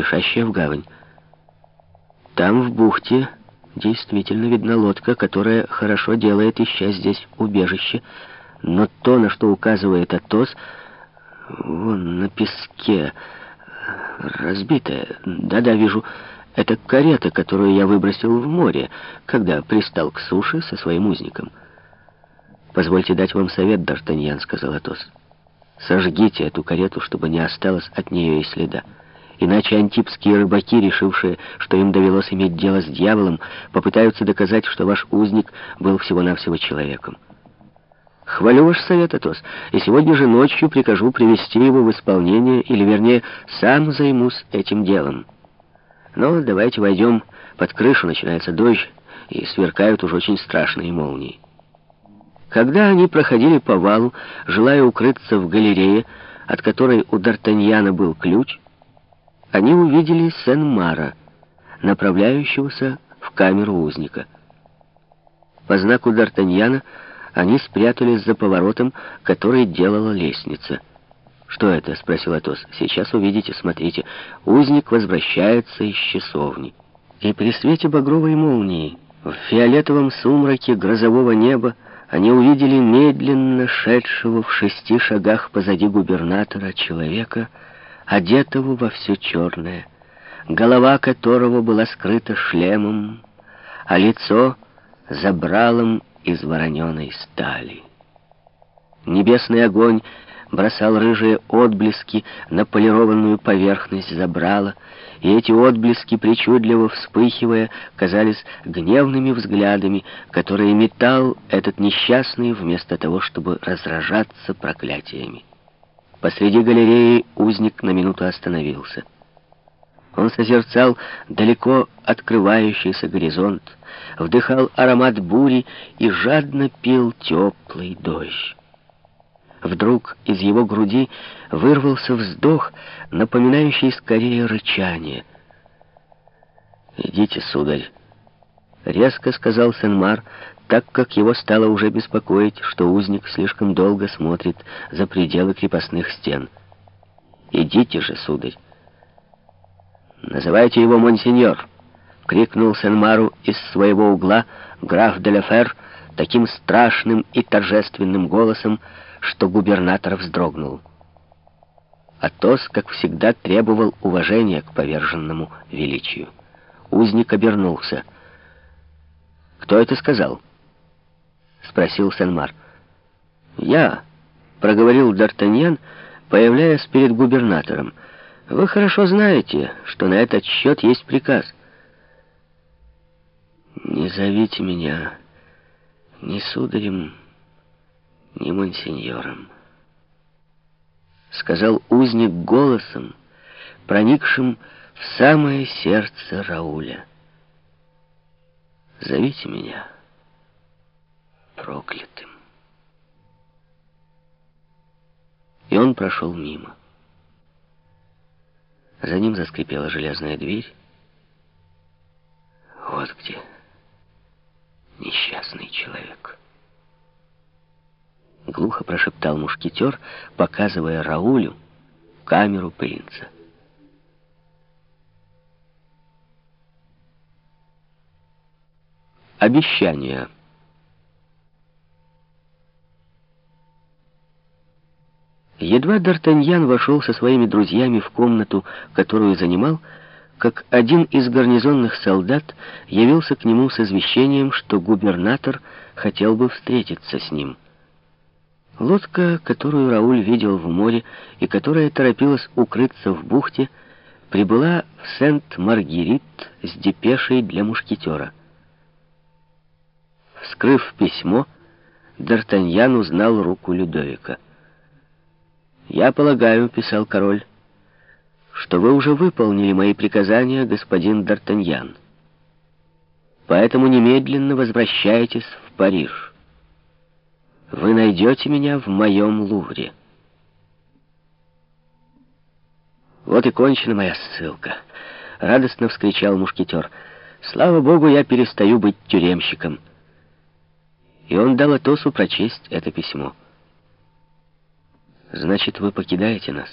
спешащая в гавань. Там, в бухте, действительно видна лодка, которая хорошо делает, ища здесь убежище, но то, на что указывает Атос, вон на песке, разбитая. Да-да, вижу, это карета, которую я выбросил в море, когда пристал к суше со своим узником. «Позвольте дать вам совет, Д'Артаньян», — сказал Атос. «Сожгите эту карету, чтобы не осталось от нее и следа. Иначе антипские рыбаки, решившие, что им довелось иметь дело с дьяволом, попытаются доказать, что ваш узник был всего-навсего человеком. Хвалю ваш совет, Атос, и сегодня же ночью прикажу привести его в исполнение, или, вернее, сам займусь этим делом. Но давайте войдем под крышу, начинается дождь, и сверкают уж очень страшные молнии. Когда они проходили по валу, желая укрыться в галерее, от которой у Д'Артаньяна был ключ, они увидели Сен-Мара, направляющегося в камеру узника. По знаку Д'Артаньяна они спрятались за поворотом, который делала лестница. «Что это?» — спросил Атос. «Сейчас увидите, смотрите. Узник возвращается из часовни». И при свете багровой молнии, в фиолетовом сумраке грозового неба, они увидели медленно шедшего в шести шагах позади губернатора человека, одетого во все черное, голова которого была скрыта шлемом, а лицо — забралом из вороненой стали. Небесный огонь бросал рыжие отблески на полированную поверхность забрала, и эти отблески, причудливо вспыхивая, казались гневными взглядами, которые метал этот несчастный вместо того, чтобы разражаться проклятиями. Посреди галереи узник на минуту остановился. Он созерцал далеко открывающийся горизонт, вдыхал аромат бури и жадно пил теплый дождь. Вдруг из его груди вырвался вздох, напоминающий скорее рычание. «Идите, сударь», — резко сказал Сен-Мар, так как его стало уже беспокоить, что узник слишком долго смотрит за пределы крепостных стен. «Идите же, сударь». «Называйте его монсеньор», — крикнул Сен-Мару из своего угла граф де Лефер таким страшным и торжественным голосом, что губернатор вздрогнул. Атос, как всегда, требовал уважения к поверженному величию. Узник обернулся. «Кто это сказал?» — спросил Сен-Мар. «Я», — проговорил Д'Артаньян, появляясь перед губернатором. «Вы хорошо знаете, что на этот счет есть приказ». «Не зовите меня ни сударем, ни монсеньором», — сказал узник голосом, проникшим в самое сердце Рауля. «Зовите меня проклятым». И он прошел мимо. За ним заскрипела железная дверь. Вот где несчастный человек. Глухо прошептал мушкетер, показывая Раулю камеру принца. Обещание. Едва Д'Артаньян вошел со своими друзьями в комнату, которую занимал, как один из гарнизонных солдат явился к нему с извещением, что губернатор хотел бы встретиться с ним. Лодка, которую Рауль видел в море и которая торопилась укрыться в бухте, прибыла в Сент-Маргерит с депешей для мушкетера. Вскрыв письмо, Д'Артаньян узнал руку Людовика. «Я полагаю», — писал король, — «что вы уже выполнили мои приказания, господин Д'Артаньян. Поэтому немедленно возвращайтесь в Париж. Вы найдете меня в моем Лувре». «Вот и кончена моя ссылка», — радостно вскричал мушкетер. «Слава богу, я перестаю быть тюремщиком». И он дал Атосу прочесть это письмо. «Значит, вы покидаете нас?»